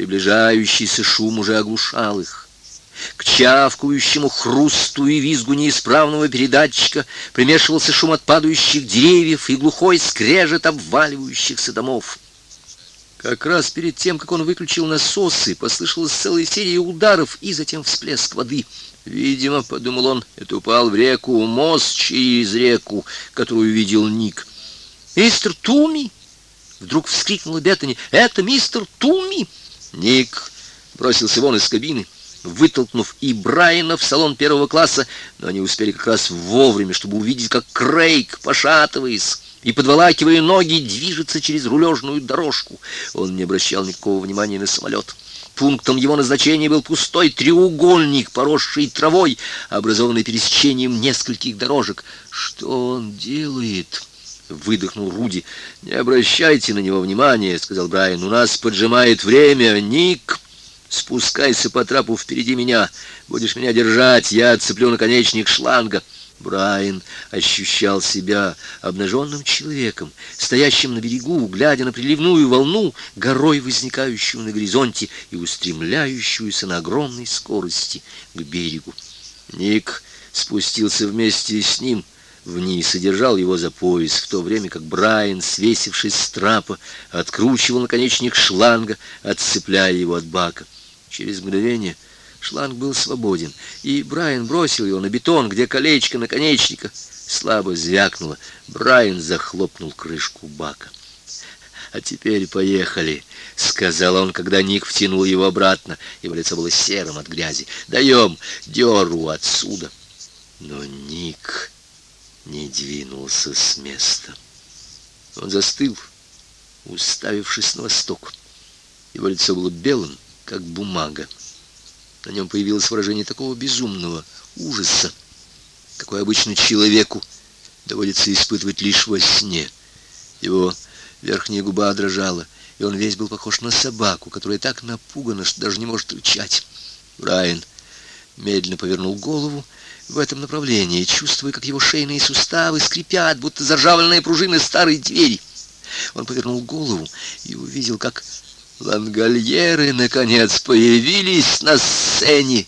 Приближающийся шум уже оглушал их. К чавкающему хрусту и визгу неисправного передатчика примешивался шум от падающих деревьев и глухой скрежет обваливающихся домов. Как раз перед тем, как он выключил насосы, послышалась целая серия ударов и затем всплеск воды. Видимо, подумал он, это упал в реку мост через реку, которую видел Ник. «Мистер Туми!» — вдруг вскрикнула Беттани. «Это мистер Туми!» Ник бросился вон из кабины вытолкнув и Брайана в салон первого класса, но они успели как раз вовремя, чтобы увидеть, как Крейг, пошатываясь и подволакивая ноги, движется через рулежную дорожку. Он не обращал никакого внимания на самолет. Пунктом его назначения был пустой треугольник, поросший травой, образованный пересечением нескольких дорожек. «Что он делает?» — выдохнул Руди. «Не обращайте на него внимания», — сказал Брайан. «У нас поджимает время. Ник, Спускайся по трапу впереди меня. Будешь меня держать, я отцеплю наконечник шланга. Брайан ощущал себя обнаженным человеком, стоящим на берегу, глядя на приливную волну, горой возникающую на горизонте и устремляющуюся на огромной скорости к берегу. Ник спустился вместе с ним вниз и держал его за пояс, в то время как Брайан, свесившись с трапа, откручивал наконечник шланга, отцепляя его от бака. Через мгновение шланг был свободен, и Брайан бросил его на бетон, где колечко наконечника слабо звякнуло. Брайан захлопнул крышку бака. «А теперь поехали», — сказал он, когда Ник втянул его обратно. Его лицо было серым от грязи. «Даем дёру отсюда». Но Ник не двинулся с места. Он застыл, уставившись на восток. Его лицо было белым, как бумага. На нем появилось выражение такого безумного ужаса, какой обычно человеку доводится испытывать лишь во сне. Его верхняя губа дрожала, и он весь был похож на собаку, которая так напугана, что даже не может рычать. Брайан медленно повернул голову в этом направлении, чувствуя, как его шейные суставы скрипят, будто заржавленные пружины старой двери. Он повернул голову и увидел, как Лангольеры, наконец, появились на сцене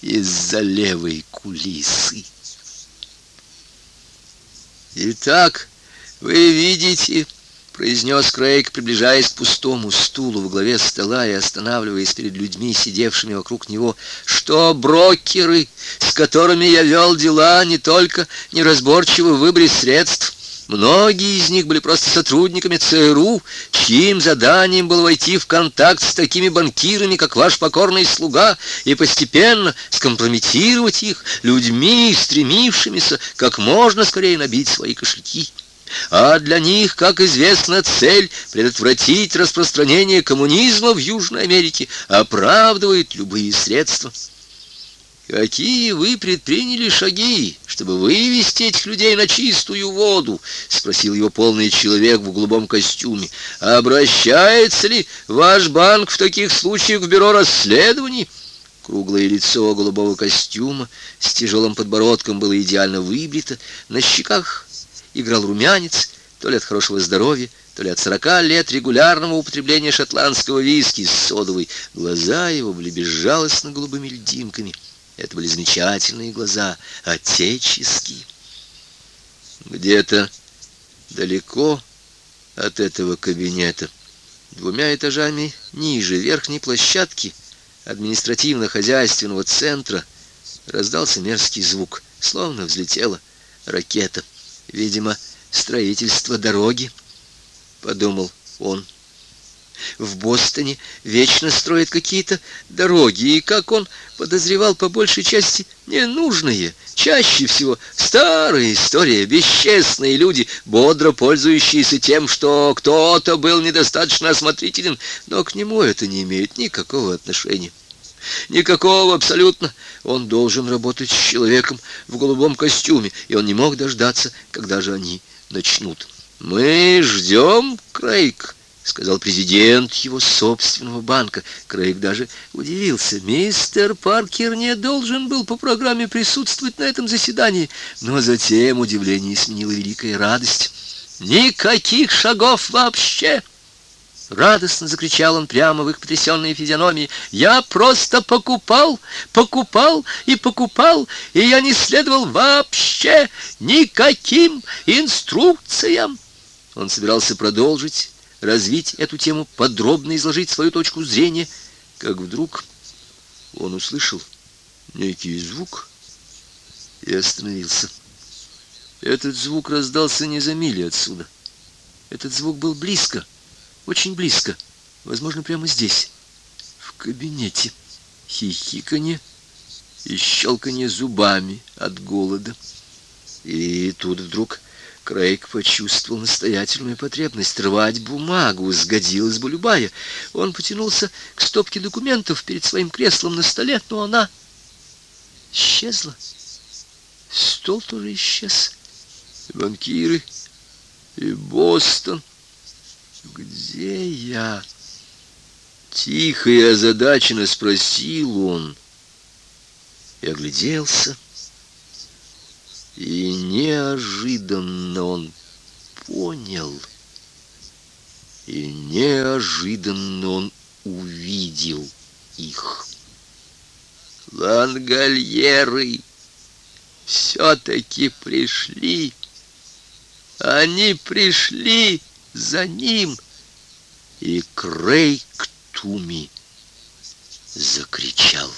из-за левой кулисы. «Итак, вы видите...» — произнес Крейг, приближаясь к пустому стулу во главе стола и останавливаясь перед людьми, сидевшими вокруг него, что брокеры, с которыми я вел дела, не только неразборчивы в выборе средств, Многие из них были просто сотрудниками ЦРУ, чьим заданием было войти в контакт с такими банкирами, как ваш покорный слуга, и постепенно скомпрометировать их людьми, стремившимися как можно скорее набить свои кошельки. А для них, как известно, цель предотвратить распространение коммунизма в Южной Америке оправдывает любые средства. «Какие вы предприняли шаги, чтобы вывести этих людей на чистую воду?» — спросил его полный человек в голубом костюме. «Обращается ли ваш банк в таких случаях в бюро расследований?» Круглое лицо голубого костюма с тяжелым подбородком было идеально выбрито, на щеках играл румянец, то ли от хорошего здоровья, то ли от сорока лет регулярного употребления шотландского виски с содовой. Глаза его были безжалостно голубыми льдинками — это были замечательные глаза, отеческие. Где-то далеко от этого кабинета, двумя этажами ниже верхней площадки административно-хозяйственного центра, раздался мерзкий звук, словно взлетела ракета. Видимо, строительство дороги, подумал он. В Бостоне вечно строят какие-то дороги, и, как он подозревал, по большей части ненужные, чаще всего старая история, бесчестные люди, бодро пользующиеся тем, что кто-то был недостаточно осмотрителен, но к нему это не имеет никакого отношения. Никакого абсолютно. Он должен работать с человеком в голубом костюме, и он не мог дождаться, когда же они начнут. «Мы ждем, Крейг», — сказал президент его собственного банка. Крейг даже удивился. Мистер Паркер не должен был по программе присутствовать на этом заседании. Но затем удивление сменило великая радость. «Никаких шагов вообще!» Радостно закричал он прямо в их потрясенные физиономии. «Я просто покупал, покупал и покупал, и я не следовал вообще никаким инструкциям!» Он собирался продолжить, развить эту тему, подробно изложить свою точку зрения, как вдруг он услышал некий звук и остановился. Этот звук раздался не за мили отсюда. Этот звук был близко, очень близко, возможно, прямо здесь, в кабинете. Хихиканье и щелканье зубами от голода. И тут вдруг Крейг почувствовал настоятельную потребность рвать бумагу, сгодилась бы любая. Он потянулся к стопке документов перед своим креслом на столе, но она исчезла. Стол тоже исчез. И банкиры, и Бостон. «Где я?» Тихо и озадаченно спросил он и огляделся. И неожиданно он понял, и неожиданно он увидел их. Лангольеры все-таки пришли. Они пришли за ним. И Крейг Туми закричал.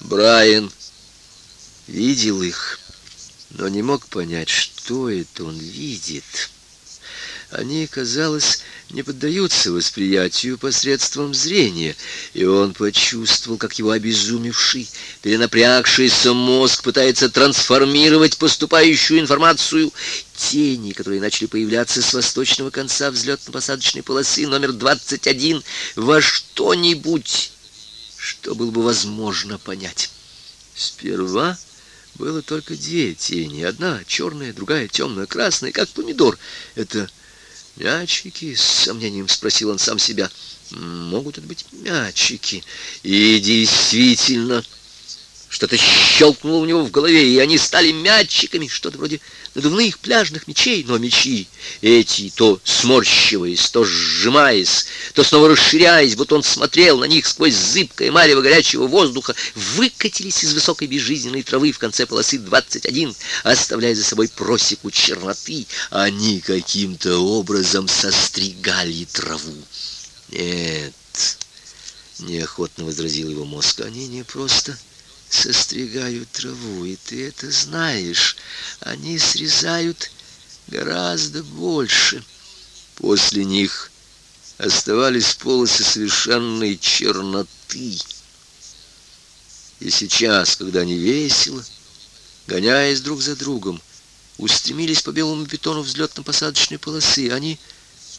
Брайан видел их, но не мог понять, что это он видит. Они, казалось, не поддаются восприятию посредством зрения, и он почувствовал, как его обезумевший, перенапрягшийся мозг пытается трансформировать поступающую информацию. Тени, которые начали появляться с восточного конца взлетно-посадочной полосы номер 21, во что-нибудь, что было бы возможно понять. Сперва было только две тени. Одна черная, другая темная, красная, как помидор. Это мячики? С сомнением спросил он сам себя. Могут это быть мячики. И действительно... Что-то щелкнуло у него в голове, и они стали мячиками, что-то вроде надувных пляжных мечей, но мечи эти, то сморщиваясь, то сжимаясь, то снова расширяясь, будто он смотрел на них сквозь зыбкое марево горячего воздуха, выкатились из высокой безжизненной травы в конце полосы 21, оставляя за собой просеку черноты. Они каким-то образом состригали траву. Нет, неохотно возразил его мозг, они не просто состригают траву, и ты это знаешь. Они срезают гораздо больше. После них оставались полосы совершенной черноты. И сейчас, когда они весело, гоняясь друг за другом, устремились по белому бетону взлетно-посадочной полосы, они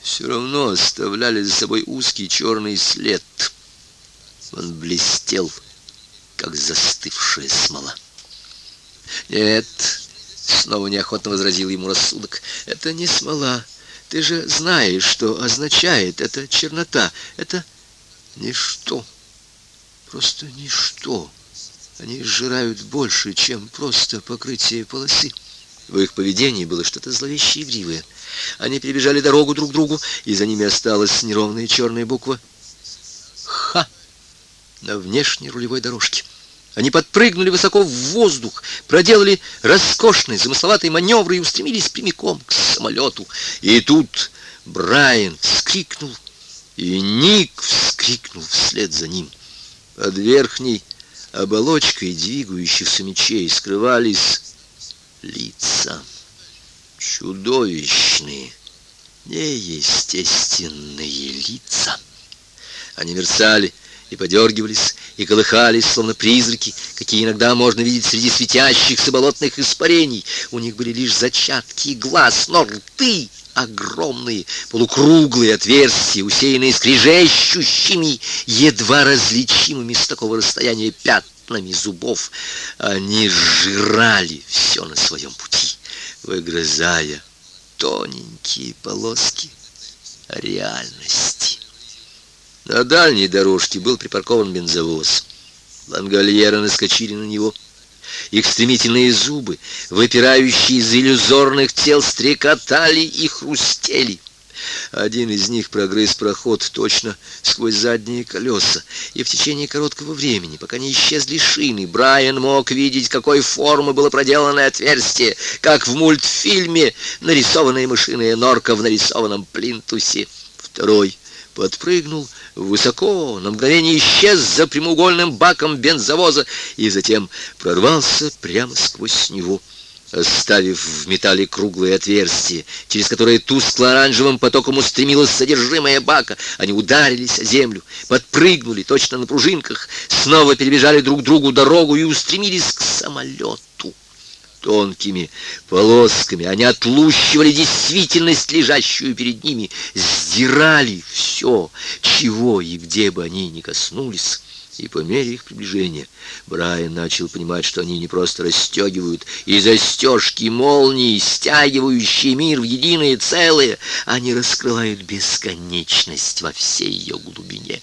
все равно оставляли за собой узкий черный след. Он блестел как застывшая смола. «Нет», — снова неохотно возразил ему рассудок, — «это не смола. Ты же знаешь, что означает эта чернота. Это ничто, просто ничто. Они сжирают больше, чем просто покрытие полосы». В их поведении было что-то зловеще игривое. Они перебежали дорогу друг к другу, и за ними осталась неровная черная буква «Х» на внешней рулевой дорожке. Они подпрыгнули высоко в воздух, проделали роскошные замысловатые маневры и устремились прямиком к самолету. И тут Брайан вскрикнул, и Ник вскрикнул вслед за ним. Под верхней оболочкой двигающихся мечей скрывались лица. Чудовищные, неестественные лица. Они мерцали и подергивались, и колыхались, словно призраки, какие иногда можно видеть среди светящихся болотных испарений. У них были лишь зачатки глаз, но рты огромные, полукруглые отверстия, усеянные скрежещущими, едва различимыми с такого расстояния пятнами зубов. Они жрали все на своем пути, выгрызая тоненькие полоски реальности. На дальней дорожке был припаркован бензовоз. Лангольеры наскочили на него Их стремительные зубы, выпирающие из иллюзорных тел, стрекотали и хрустели. Один из них прогрыз проход точно сквозь задние колеса, и в течение короткого времени, пока не исчезли шины, Брайан мог видеть, какой формы было проделано отверстие, как в мультфильме нарисованная мышиная норка в нарисованном плинтусе. Второй подпрыгнул высоко, на мгновение исчез за прямоугольным баком бензовоза и затем прорвался прямо сквозь него оставив в металле круглое отверстие, через которое тускло-оранжевым потоком устремилось содержимое бака. Они ударились о землю, подпрыгнули точно на пружинках, снова перебежали друг другу дорогу и устремились к самолету. Тонкими полосками они отлущивали действительность, лежащую перед ними, сдирали все, чего и где бы они ни коснулись. И по мере их приближения Брайан начал понимать, что они не просто расстегивают и застежки молнии, стягивающие мир в единое целое, они раскрывают бесконечность во всей ее глубине.